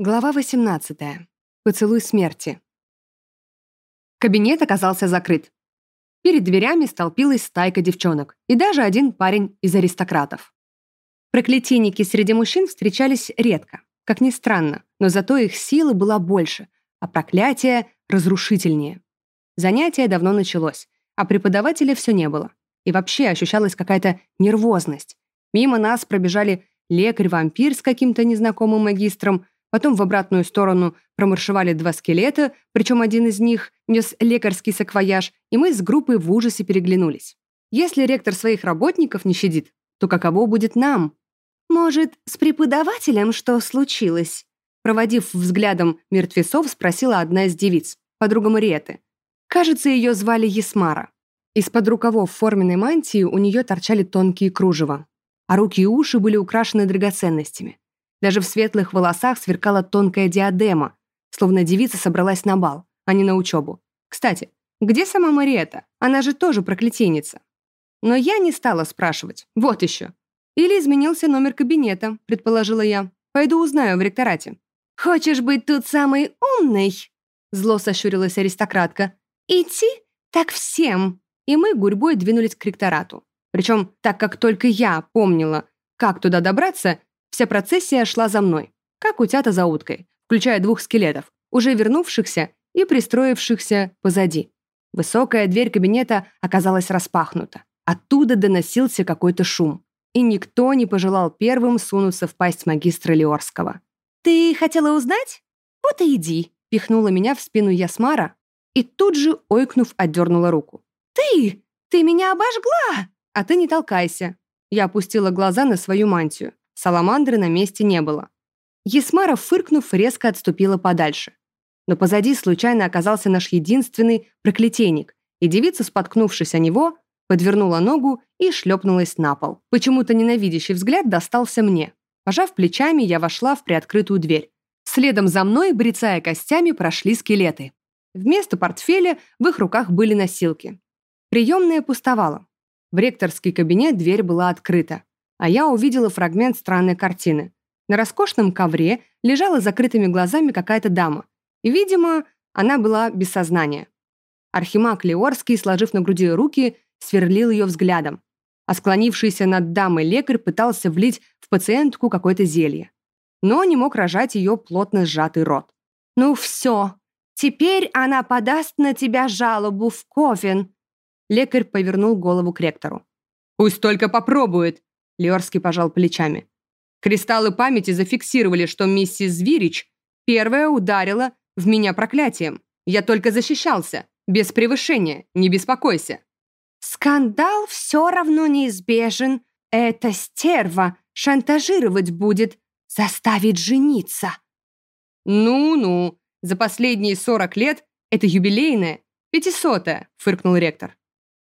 Глава 18. Поцелуй смерти. Кабинет оказался закрыт. Перед дверями столпилась стайка девчонок и даже один парень из аристократов. Проклятийники среди мужчин встречались редко, как ни странно, но зато их сила была больше, а проклятие — разрушительнее. Занятие давно началось, а преподавателя все не было. И вообще ощущалась какая-то нервозность. Мимо нас пробежали лекарь-вампир с каким-то незнакомым магистром — Потом в обратную сторону промаршевали два скелета, причем один из них нес лекарский саквояж, и мы с группой в ужасе переглянулись. Если ректор своих работников не щадит, то каково будет нам? «Может, с преподавателем что случилось?» Проводив взглядом мертвецов, спросила одна из девиц, подруга Мариэты. Кажется, ее звали Есмара. Из-под рукавов форменной мантии у нее торчали тонкие кружева, а руки и уши были украшены драгоценностями. Даже в светлых волосах сверкала тонкая диадема, словно девица собралась на бал, а не на учебу. Кстати, где сама Мариэта? Она же тоже проклятийница. Но я не стала спрашивать. Вот еще. Или изменился номер кабинета, предположила я. Пойду узнаю в ректорате. «Хочешь быть тут самый умный?» Зло сощурилась аристократка. «Идти? Так всем!» И мы гурьбой двинулись к ректорату. Причем, так как только я помнила, как туда добраться, Вся процессия шла за мной, как утята за уткой, включая двух скелетов, уже вернувшихся и пристроившихся позади. Высокая дверь кабинета оказалась распахнута. Оттуда доносился какой-то шум. И никто не пожелал первым сунуться в пасть магистра Леорского. «Ты хотела узнать? Вот и иди», — пихнула меня в спину Ясмара и тут же, ойкнув, отдернула руку. «Ты! Ты меня обожгла!» «А ты не толкайся!» Я опустила глаза на свою мантию. Саламандры на месте не было. Есмара, фыркнув, резко отступила подальше. Но позади случайно оказался наш единственный проклятейник, и девица, споткнувшись о него, подвернула ногу и шлепнулась на пол. Почему-то ненавидящий взгляд достался мне. Пожав плечами, я вошла в приоткрытую дверь. Следом за мной, брецая костями, прошли скелеты. Вместо портфеля в их руках были носилки. Приемная пустовала. В ректорский кабинет дверь была открыта а я увидела фрагмент странной картины. На роскошном ковре лежала закрытыми глазами какая-то дама. И, видимо, она была без сознания. Архимаг Леорский, сложив на груди руки, сверлил ее взглядом, а склонившийся над дамой лекарь пытался влить в пациентку какое-то зелье. Но не мог рожать ее плотно сжатый рот. «Ну все, теперь она подаст на тебя жалобу в Ковен!» Лекарь повернул голову к ректору. «Пусть только попробует!» Леорский пожал плечами. Кристаллы памяти зафиксировали, что миссис Звирич первая ударила в меня проклятием. Я только защищался. Без превышения. Не беспокойся. Скандал все равно неизбежен. Эта стерва шантажировать будет, заставить жениться. Ну-ну, за последние сорок лет это юбилейное, пятисотое, фыркнул ректор.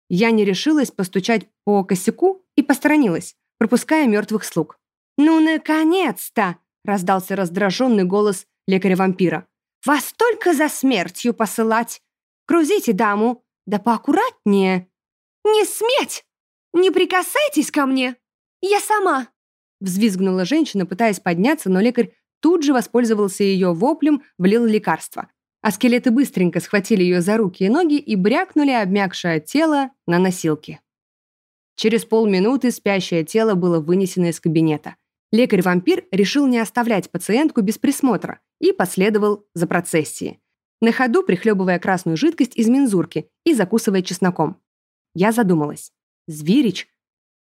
Я не решилась постучать по косяку и посторонилась пропуская мертвых слуг. «Ну, наконец-то!» — раздался раздраженный голос лекаря-вампира. «Вас только за смертью посылать! Грузите даму, да поаккуратнее!» «Не сметь! Не прикасайтесь ко мне! Я сама!» Взвизгнула женщина, пытаясь подняться, но лекарь тут же воспользовался ее воплем, влил лекарство. А скелеты быстренько схватили ее за руки и ноги и брякнули обмякшее тело на носилки. Через полминуты спящее тело было вынесено из кабинета. Лекарь-вампир решил не оставлять пациентку без присмотра и последовал за процессией, на ходу прихлебывая красную жидкость из мензурки и закусывая чесноком. Я задумалась. Звирич?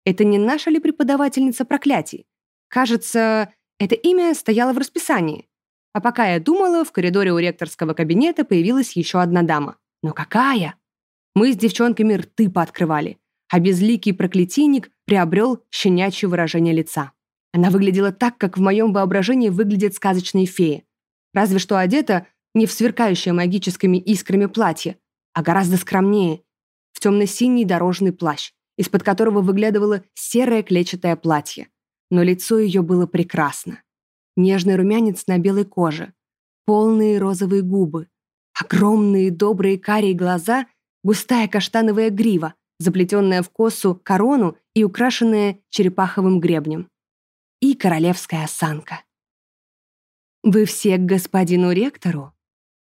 Это не наша ли преподавательница проклятий? Кажется, это имя стояло в расписании. А пока я думала, в коридоре у ректорского кабинета появилась еще одна дама. Но какая? Мы с девчонками рты пооткрывали а безликий проклятийник приобрел щенячье выражение лица. Она выглядела так, как в моем воображении выглядят сказочные феи. Разве что одета не в сверкающее магическими искрами платье, а гораздо скромнее, в темно-синий дорожный плащ, из-под которого выглядывало серое клетчатое платье. Но лицо ее было прекрасно. Нежный румянец на белой коже, полные розовые губы, огромные добрые карие глаза, густая каштановая грива, заплетенная в косу корону и украшенная черепаховым гребнем. И королевская осанка. «Вы все к господину ректору?»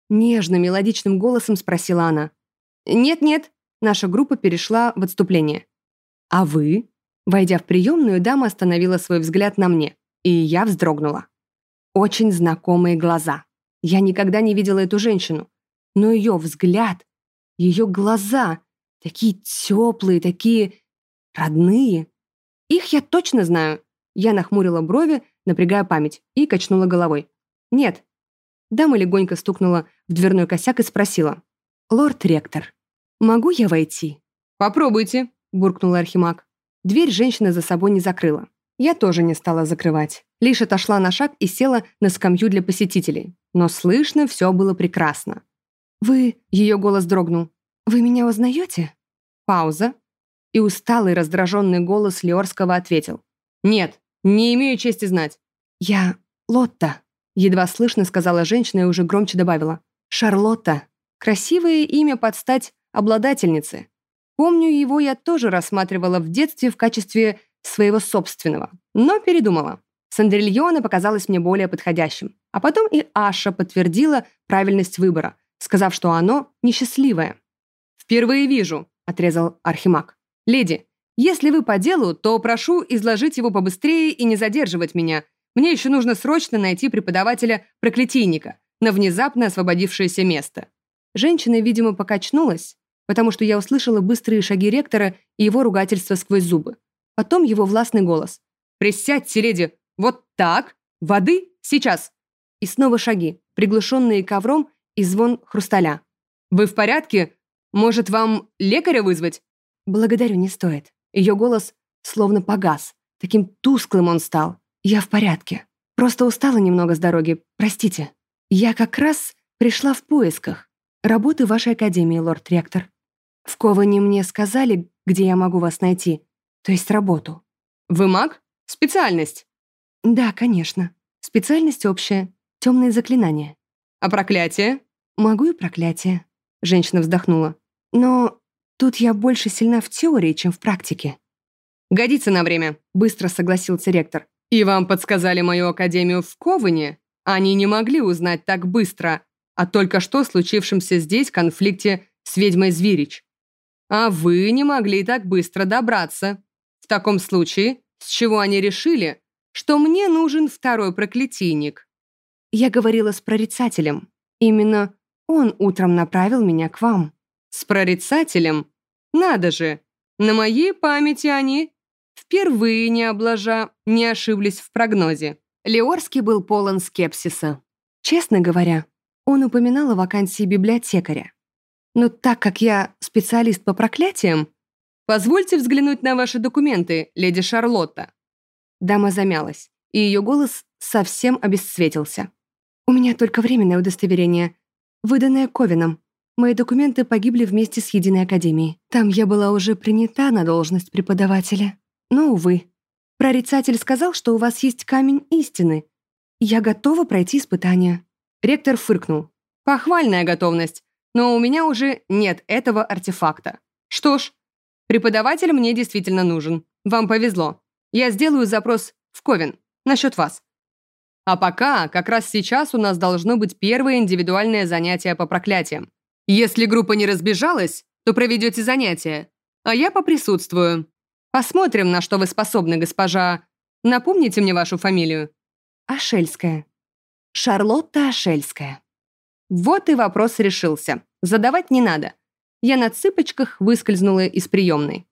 Нежно, мелодичным голосом спросила она. «Нет-нет», наша группа перешла в отступление. «А вы?» Войдя в приемную, дама остановила свой взгляд на мне, и я вздрогнула. Очень знакомые глаза. Я никогда не видела эту женщину, но ее взгляд, ее глаза, такие теплые, такие родные. Их я точно знаю. Я нахмурила брови, напрягая память, и качнула головой. «Нет». Дама легонько стукнула в дверной косяк и спросила. «Лорд-ректор, могу я войти?» «Попробуйте», — буркнул Архимаг. Дверь женщина за собой не закрыла. Я тоже не стала закрывать. Лишь отошла на шаг и села на скамью для посетителей. Но слышно все было прекрасно. «Вы...» — ее голос дрогнул. «Вы меня узнаете?» Пауза. И усталый, раздраженный голос Леорского ответил. «Нет, не имею чести знать». «Я Лотта», — едва слышно сказала женщина и уже громче добавила. «Шарлотта. Красивое имя под стать обладательницы. Помню, его я тоже рассматривала в детстве в качестве своего собственного, но передумала. Сандрильона показалось мне более подходящим. А потом и Аша подтвердила правильность выбора, сказав, что оно несчастливое. «Впервые вижу», — отрезал Архимаг. «Леди, если вы по делу, то прошу изложить его побыстрее и не задерживать меня. Мне еще нужно срочно найти преподавателя проклятийника на внезапно освободившееся место». Женщина, видимо, покачнулась, потому что я услышала быстрые шаги ректора и его ругательство сквозь зубы. Потом его властный голос. «Присядьте, леди! Вот так! Воды! Сейчас!» И снова шаги, приглушенные ковром и звон хрусталя. «Вы в порядке? Может, вам лекаря вызвать?» «Благодарю, не стоит». Ее голос словно погас. Таким тусклым он стал. «Я в порядке. Просто устала немного с дороги. Простите. Я как раз пришла в поисках. Работы в вашей академии, лорд-ректор. В Коване мне сказали, где я могу вас найти то есть работу. Вы маг? Специальность? Да, конечно. Специальность общая. Темные заклинания. А проклятие? Могу и проклятие. Женщина вздохнула. Но тут я больше сильна в теории, чем в практике. Годится на время, быстро согласился ректор. И вам подсказали мою академию в Коване? Они не могли узнать так быстро о только что случившемся здесь конфликте с ведьмой Зверич. А вы не могли так быстро добраться. В таком случае, с чего они решили, что мне нужен второй проклятийник? Я говорила с прорицателем. Именно он утром направил меня к вам. С прорицателем? Надо же! На моей памяти они впервые не облажа, не ошиблись в прогнозе. Леорский был полон скепсиса. Честно говоря, он упоминал о вакансии библиотекаря. Но так как я специалист по проклятиям, «Позвольте взглянуть на ваши документы, леди Шарлотта». Дама замялась, и ее голос совсем обесцветился. «У меня только временное удостоверение, выданное Ковином. Мои документы погибли вместе с Единой Академией. Там я была уже принята на должность преподавателя. Но, увы. Прорицатель сказал, что у вас есть камень истины. Я готова пройти испытание». Ректор фыркнул. «Похвальная готовность, но у меня уже нет этого артефакта. Что ж, Преподаватель мне действительно нужен. Вам повезло. Я сделаю запрос в Ковен насчет вас. А пока, как раз сейчас у нас должно быть первое индивидуальное занятие по проклятиям. Если группа не разбежалась, то проведете занятие, а я поприсутствую. Посмотрим, на что вы способны, госпожа. Напомните мне вашу фамилию. Ашельская. Шарлотта Ашельская. Вот и вопрос решился. Задавать не надо. Я на цыпочках выскользнула из приемной.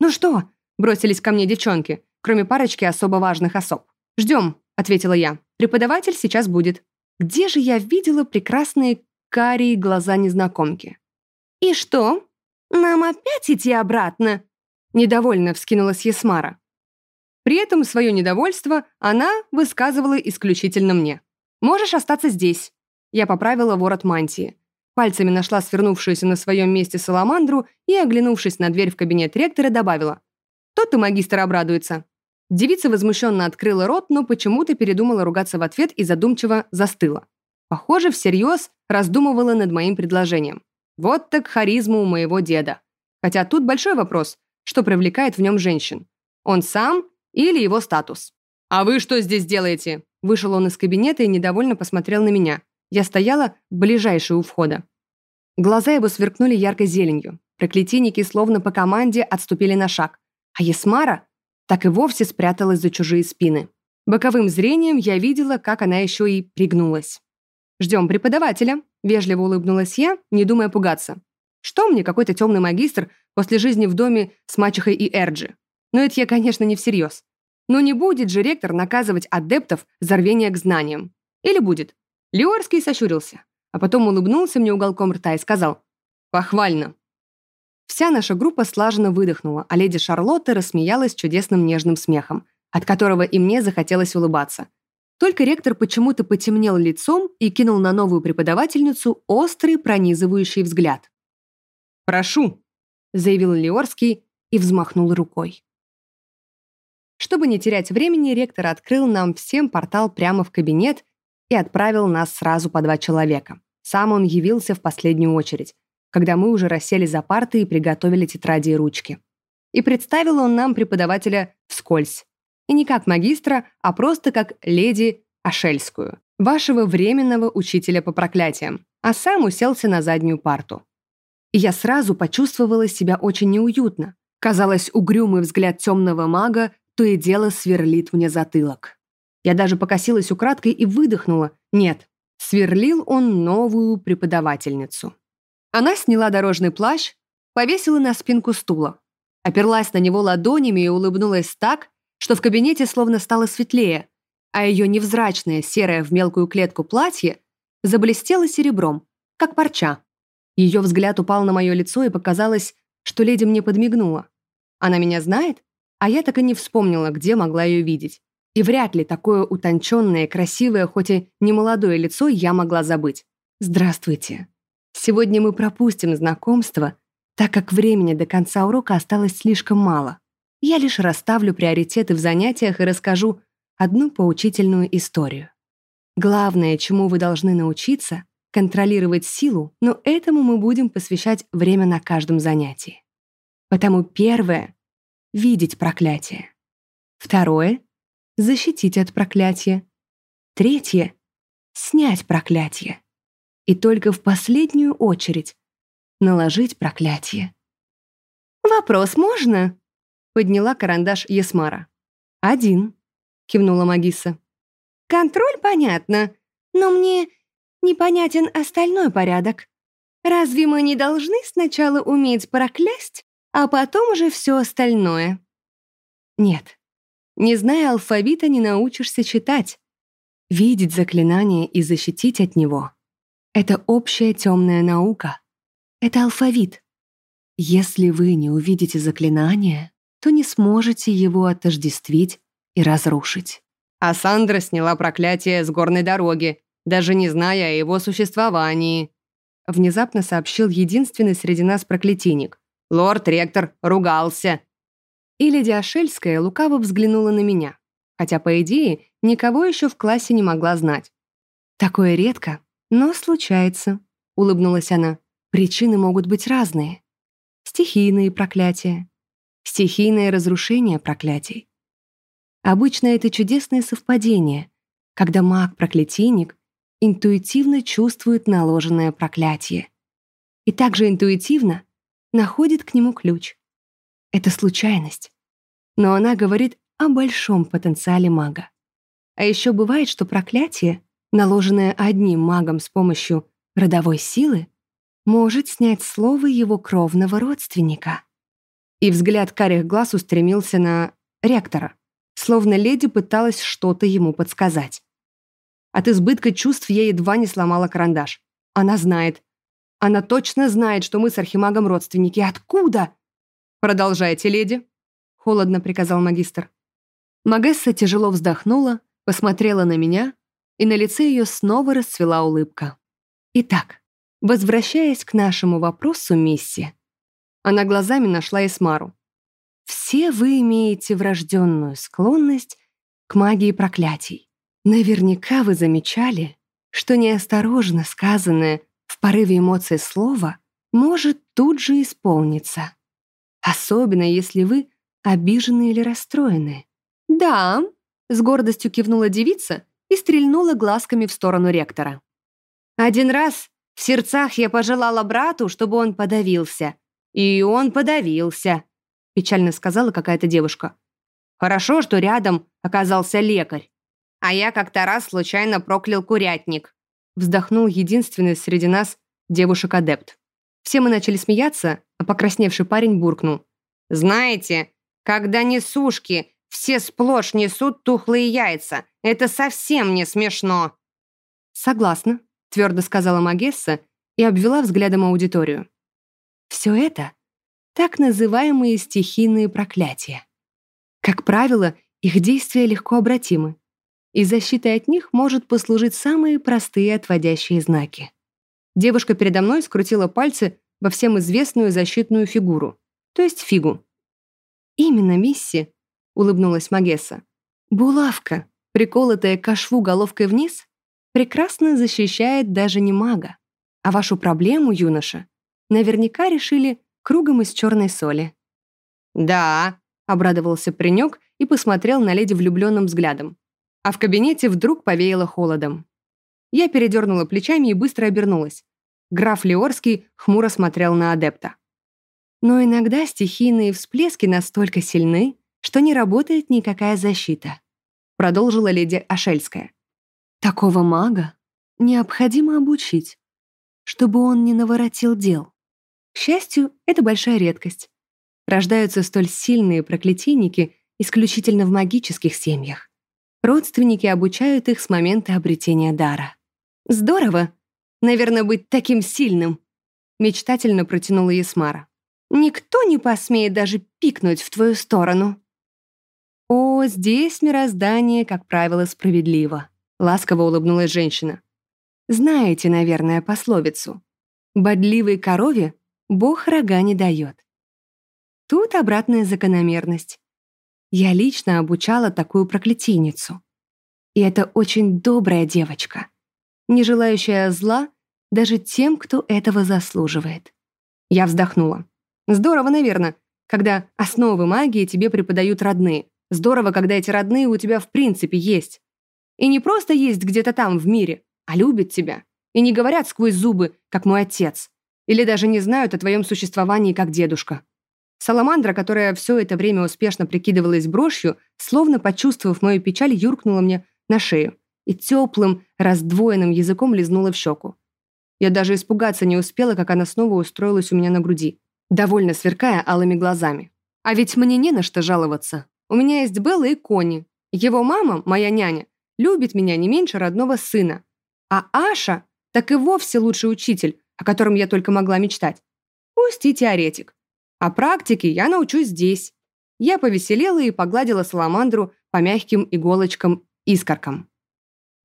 «Ну что?» — бросились ко мне девчонки, кроме парочки особо важных особ. «Ждем», — ответила я. «Преподаватель сейчас будет». Где же я видела прекрасные карие глаза незнакомки? «И что? Нам опять идти обратно?» Недовольно вскинулась Ясмара. При этом свое недовольство она высказывала исключительно мне. «Можешь остаться здесь». Я поправила ворот мантии. Пальцами нашла свернувшуюся на своем месте саламандру и, оглянувшись на дверь в кабинет ректора, добавила. «Тот и магистр обрадуется». Девица возмущенно открыла рот, но почему-то передумала ругаться в ответ и задумчиво застыла. Похоже, всерьез раздумывала над моим предложением. Вот так харизма у моего деда. Хотя тут большой вопрос, что привлекает в нем женщин. Он сам или его статус. «А вы что здесь делаете?» Вышел он из кабинета и недовольно посмотрел на меня. Я стояла ближайшей у входа. Глаза его сверкнули яркой зеленью. Проклятийники словно по команде отступили на шаг. А Есмара так и вовсе спряталась за чужие спины. Боковым зрением я видела, как она еще и пригнулась. «Ждем преподавателя», — вежливо улыбнулась я, не думая пугаться. «Что мне какой-то темный магистр после жизни в доме с мачехой и Эрджи? Но это я, конечно, не всерьез. Но не будет же ректор наказывать адептов за рвение к знаниям. Или будет?» Леорский сощурился, а потом улыбнулся мне уголком рта и сказал «Похвально». Вся наша группа слаженно выдохнула, а леди Шарлотта рассмеялась чудесным нежным смехом, от которого и мне захотелось улыбаться. Только ректор почему-то потемнел лицом и кинул на новую преподавательницу острый пронизывающий взгляд. «Прошу», — заявил Леорский и взмахнул рукой. Чтобы не терять времени, ректор открыл нам всем портал прямо в кабинет и отправил нас сразу по два человека. Сам он явился в последнюю очередь, когда мы уже рассели за парты и приготовили тетради и ручки. И представил он нам преподавателя вскользь. И не как магистра, а просто как леди Ашельскую, вашего временного учителя по проклятиям, а сам уселся на заднюю парту. И я сразу почувствовала себя очень неуютно. Казалось, угрюмый взгляд темного мага то и дело сверлит мне затылок. Я даже покосилась украдкой и выдохнула. Нет, сверлил он новую преподавательницу. Она сняла дорожный плащ, повесила на спинку стула, оперлась на него ладонями и улыбнулась так, что в кабинете словно стало светлее, а ее невзрачное серое в мелкую клетку платье заблестело серебром, как парча. Ее взгляд упал на мое лицо и показалось, что леди мне подмигнула. Она меня знает, а я так и не вспомнила, где могла ее видеть. И вряд ли такое утонченное, красивое, хоть и немолодое лицо я могла забыть. «Здравствуйте», Сегодня мы пропустим знакомство, так как времени до конца урока осталось слишком мало. Я лишь расставлю приоритеты в занятиях и расскажу одну поучительную историю. Главное, чему вы должны научиться — контролировать силу, но этому мы будем посвящать время на каждом занятии. Потому первое — видеть проклятие. Второе — защитить от проклятия. Третье — снять проклятие и только в последнюю очередь наложить проклятие. «Вопрос можно?» — подняла карандаш Есмара. «Один», — кивнула Магиса. «Контроль понятно, но мне непонятен остальной порядок. Разве мы не должны сначала уметь проклясть, а потом уже все остальное?» «Нет, не зная алфавита, не научишься читать, видеть заклинание и защитить от него это общая темная наука. Это алфавит. Если вы не увидите заклинание, то не сможете его отождествить и разрушить. А Сандра сняла проклятие с горной дороги, даже не зная о его существовании. Внезапно сообщил единственный среди нас проклятийник. Лорд-ректор ругался. И леди Ашельская лукаво взглянула на меня, хотя, по идее, никого еще в классе не могла знать. Такое редко, «Но случается», — улыбнулась она. «Причины могут быть разные. Стихийные проклятия, стихийное разрушение проклятий. Обычно это чудесное совпадение, когда маг-проклятийник интуитивно чувствует наложенное проклятие и также интуитивно находит к нему ключ. Это случайность, но она говорит о большом потенциале мага. А еще бывает, что проклятие наложенное одним магом с помощью родовой силы, может снять слово его кровного родственника. И взгляд карих глаз устремился на ректора, словно леди пыталась что-то ему подсказать. От избытка чувств я едва не сломала карандаш. Она знает. Она точно знает, что мы с архимагом родственники. Откуда? Продолжайте, леди, холодно приказал магистр. Магесса тяжело вздохнула, посмотрела на меня, и на лице ее снова расцвела улыбка. Итак, возвращаясь к нашему вопросу, мисси, она глазами нашла Эсмару. Все вы имеете врожденную склонность к магии проклятий. Наверняка вы замечали, что неосторожно сказанное в порыве эмоций слово может тут же исполниться. Особенно, если вы обижены или расстроены. «Да», — С гордостью кивнула девица и стрельнула глазками в сторону ректора. Один раз в сердцах я пожелала брату, чтобы он подавился. И он подавился, печально сказала какая-то девушка. Хорошо, что рядом оказался лекарь. А я как-то раз случайно проклял курятник. Вздохнул единственный среди нас девушек-адепт. Все мы начали смеяться, а покрасневший парень буркнул. «Знаете, когда несушки все сплошь несут тухлые яйца, это совсем не смешно». «Согласна», — твердо сказала Магесса и обвела взглядом аудиторию. «Все это — так называемые стихийные проклятия. Как правило, их действия легко обратимы, и защитой от них может послужить самые простые отводящие знаки. Девушка передо мной скрутила пальцы во всем известную защитную фигуру, то есть фигу. «Именно, Мисси», — улыбнулась Магесса. «Булавка, приколотая к шву головкой вниз, прекрасно защищает даже не мага. А вашу проблему, юноша, наверняка решили кругом из черной соли». «Да», — обрадовался паренек и посмотрел на леди влюбленным взглядом. А в кабинете вдруг повеяло холодом. Я передернула плечами и быстро обернулась. Граф Леорский хмуро смотрел на адепта. Но иногда стихийные всплески настолько сильны, что не работает никакая защита, продолжила леди Ашельская. Такого мага необходимо обучить, чтобы он не наворотил дел. К счастью, это большая редкость. Рождаются столь сильные проклятийники исключительно в магических семьях. Родственники обучают их с момента обретения дара. «Здорово! Наверное, быть таким сильным!» Мечтательно протянула Ясмара. «Никто не посмеет даже пикнуть в твою сторону!» «О, здесь мироздание, как правило, справедливо», — ласково улыбнулась женщина. «Знаете, наверное, пословицу. Бодливой корове Бог рога не дает». Тут обратная закономерность. Я лично обучала такую проклятийницу. И это очень добрая девочка не желающая зла даже тем, кто этого заслуживает. Я вздохнула. Здорово, наверное, когда основы магии тебе преподают родные. Здорово, когда эти родные у тебя в принципе есть. И не просто есть где-то там, в мире, а любят тебя. И не говорят сквозь зубы, как мой отец. Или даже не знают о твоем существовании, как дедушка. Саламандра, которая все это время успешно прикидывалась брошью, словно почувствовав мою печаль, юркнула мне на шею и теплым, раздвоенным языком лизнула в щеку. Я даже испугаться не успела, как она снова устроилась у меня на груди, довольно сверкая алыми глазами. А ведь мне не на что жаловаться. У меня есть Белла и Кони. Его мама, моя няня, любит меня не меньше родного сына. А Аша так и вовсе лучший учитель, о котором я только могла мечтать. Пусть и теоретик. А практике я научусь здесь. Я повеселела и погладила саламандру по мягким иголочкам-искоркам.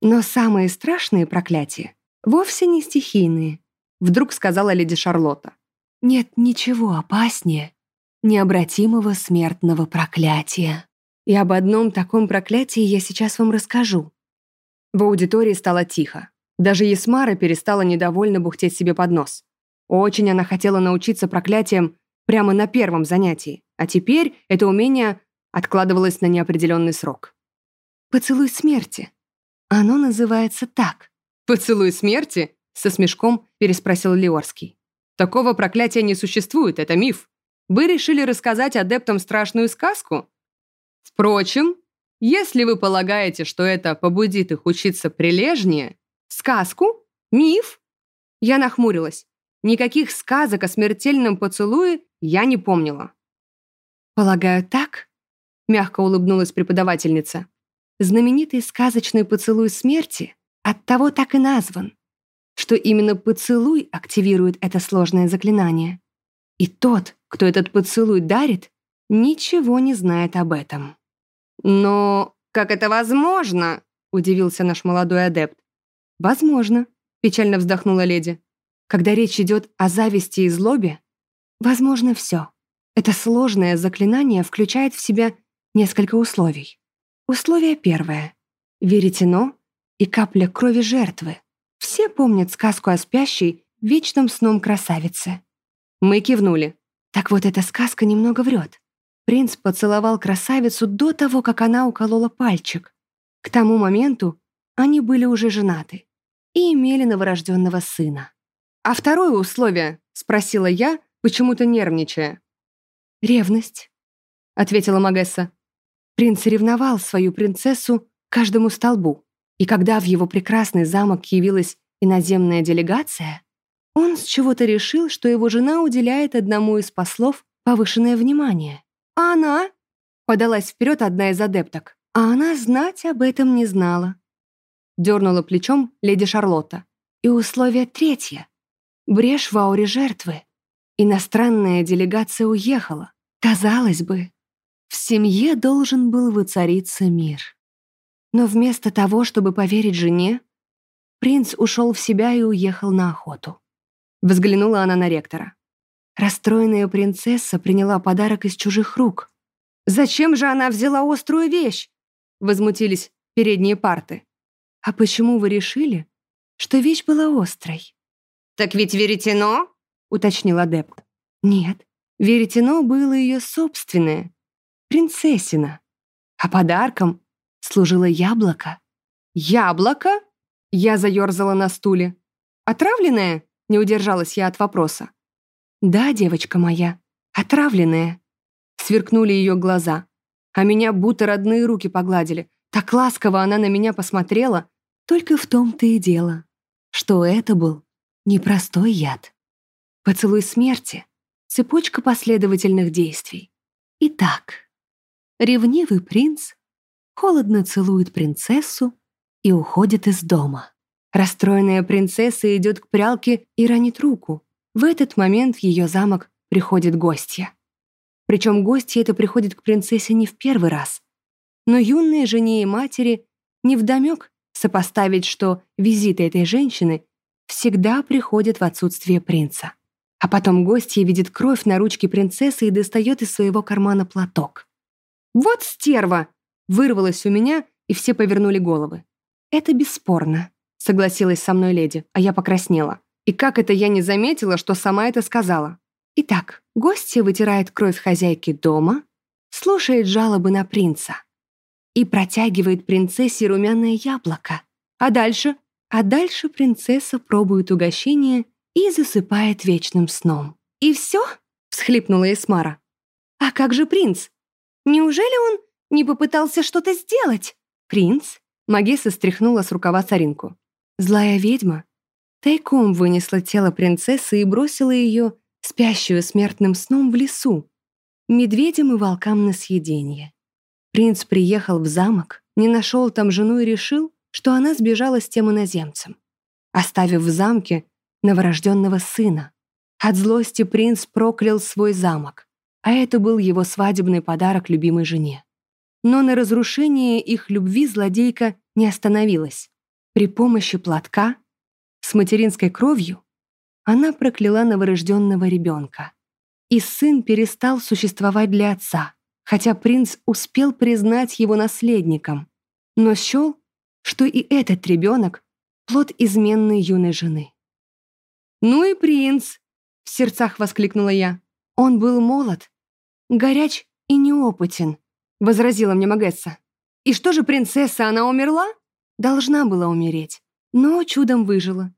Но самые страшные проклятия вовсе не стихийные, вдруг сказала леди Шарлотта. Нет ничего опаснее необратимого смертного проклятия. И об одном таком проклятии я сейчас вам расскажу. В аудитории стало тихо. Даже Есмара перестала недовольно бухтеть себе под нос. Очень она хотела научиться проклятиям прямо на первом занятии, а теперь это умение откладывалось на неопределенный срок. «Поцелуй смерти», оно называется так. «Поцелуй смерти?» — со смешком переспросил Леорский. «Такого проклятия не существует, это миф. Вы решили рассказать адептам страшную сказку? Впрочем, если вы полагаете, что это побудит их учиться прилежнее... Сказку? Миф?» Я нахмурилась. Никаких сказок о смертельном поцелуе я не помнила. «Полагаю, так?» — мягко улыбнулась преподавательница. Знаменитый сказочный поцелуй смерти оттого так и назван, что именно поцелуй активирует это сложное заклинание. И тот, кто этот поцелуй дарит, ничего не знает об этом. «Но как это возможно?» — удивился наш молодой адепт. «Возможно», — печально вздохнула леди. «Когда речь идет о зависти и злобе, возможно все. Это сложное заклинание включает в себя несколько условий. Условие первое. Веретено и капля крови жертвы. Все помнят сказку о спящей вечным сном красавице. Мы кивнули. Так вот, эта сказка немного врет. Принц поцеловал красавицу до того, как она уколола пальчик. К тому моменту они были уже женаты и имели новорожденного сына. «А второе условие?» — спросила я, почему-то нервничая. «Ревность», — ответила Магесса. Принц ревновал свою принцессу каждому столбу, и когда в его прекрасный замок явилась иноземная делегация, он с чего-то решил, что его жена уделяет одному из послов повышенное внимание. А она? Подалась вперед одна из адепток. А она знать об этом не знала. Дернула плечом леди Шарлотта. И условие третье. Брешь в ауре жертвы. Иностранная делегация уехала. Казалось бы, в семье должен был воцариться мир. Но вместо того, чтобы поверить жене, принц ушел в себя и уехал на охоту. Взглянула она на ректора. Расстроенная принцесса приняла подарок из чужих рук. «Зачем же она взяла острую вещь?» Возмутились передние парты. «А почему вы решили, что вещь была острой?» «Так ведь веретено?» — уточнил адепт. «Нет, веретено было ее собственное, принцессина. А подарком служило яблоко». «Яблоко?» — я заерзала на стуле. «Отравленное?» — не удержалась я от вопроса. «Да, девочка моя, отравленная». Сверкнули ее глаза, а меня будто родные руки погладили. Так ласково она на меня посмотрела. Только в том-то и дело, что это был непростой яд. Поцелуй смерти, цепочка последовательных действий. Итак, ревнивый принц холодно целует принцессу и уходит из дома. Расстроенная принцесса идет к прялке и ранит руку. В этот момент в ее замок приходит гостья. Причем гостья это приходит к принцессе не в первый раз. Но юные жене и матери невдомек сопоставить, что визиты этой женщины всегда приходят в отсутствие принца. А потом гостья видит кровь на ручке принцессы и достает из своего кармана платок. «Вот стерва!» — вырвалось у меня, и все повернули головы. «Это бесспорно», — согласилась со мной леди, а я покраснела. И как это я не заметила, что сама это сказала? Итак, гостья вытирает кровь хозяйки дома, слушает жалобы на принца и протягивает принцессе румяное яблоко. А дальше? А дальше принцесса пробует угощение и засыпает вечным сном. «И все?» — всхлипнула Эсмара. «А как же принц? Неужели он не попытался что-то сделать?» «Принц?» — Магесса стряхнула с рукава соринку. «Злая ведьма тайком вынесла тело принцессы и бросила ее, спящую смертным сном, в лесу, медведям и волкам на съедение. Принц приехал в замок, не нашел там жену и решил, что она сбежала с тем иноземцем, оставив в замке новорожденного сына. От злости принц проклял свой замок, а это был его свадебный подарок любимой жене. Но на разрушение их любви злодейка не остановилась. При помощи платка с материнской кровью она прокляла новорожденного ребенка. И сын перестал существовать для отца, хотя принц успел признать его наследником, но счел, что и этот ребенок — плод изменной юной жены. «Ну и принц!» — в сердцах воскликнула я. «Он был молод, горяч и неопытен», — возразила мне Магесса. «И что же принцесса, она умерла?» «Должна была умереть но чудом выжила.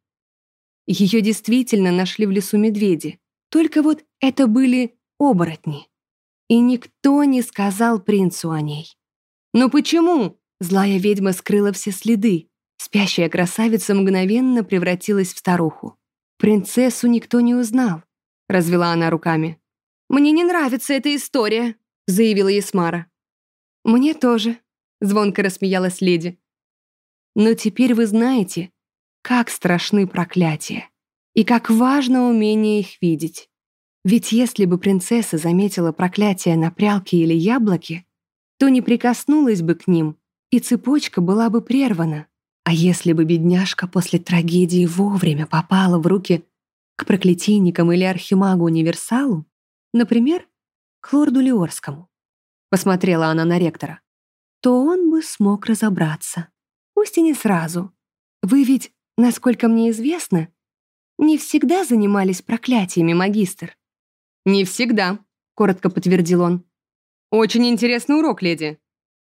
Ее действительно нашли в лесу медведи, только вот это были оборотни. И никто не сказал принцу о ней. «Но почему?» Злая ведьма скрыла все следы. Спящая красавица мгновенно превратилась в старуху. «Принцессу никто не узнал», — развела она руками. «Мне не нравится эта история», — заявила Ясмара. «Мне тоже», — звонко рассмеялась леди. Но теперь вы знаете, как страшны проклятия и как важно умение их видеть. Ведь если бы принцесса заметила проклятие на прялке или яблоке, то не прикоснулась бы к ним, и цепочка была бы прервана. А если бы бедняжка после трагедии вовремя попала в руки к проклятийникам или архимагу-универсалу, например, к лорду Леорскому, посмотрела она на ректора, то он бы смог разобраться пусть и не сразу. Вы ведь, насколько мне известно, не всегда занимались проклятиями, магистр». «Не всегда», — коротко подтвердил он. «Очень интересный урок, леди.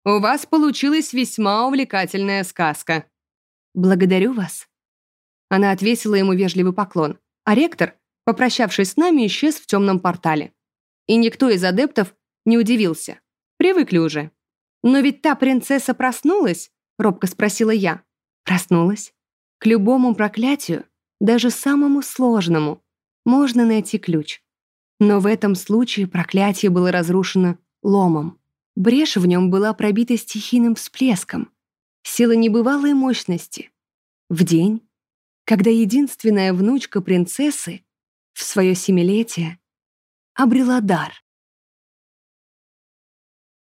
У вас получилась весьма увлекательная сказка. Благодарю вас. Она отвесила ему вежливый поклон, а ректор, попрощавшись с нами, исчез в темном портале. И никто из адептов не удивился. Привыкли уже. «Но ведь та принцесса проснулась?» — робко спросила я. Проснулась. К любому проклятию, даже самому сложному, можно найти ключ. Но в этом случае проклятие было разрушено ломом. Брешь в нем была пробита стихийным всплеском. Сила небывалой мощности. В день, когда единственная внучка принцессы в свое семилетие обрела дар.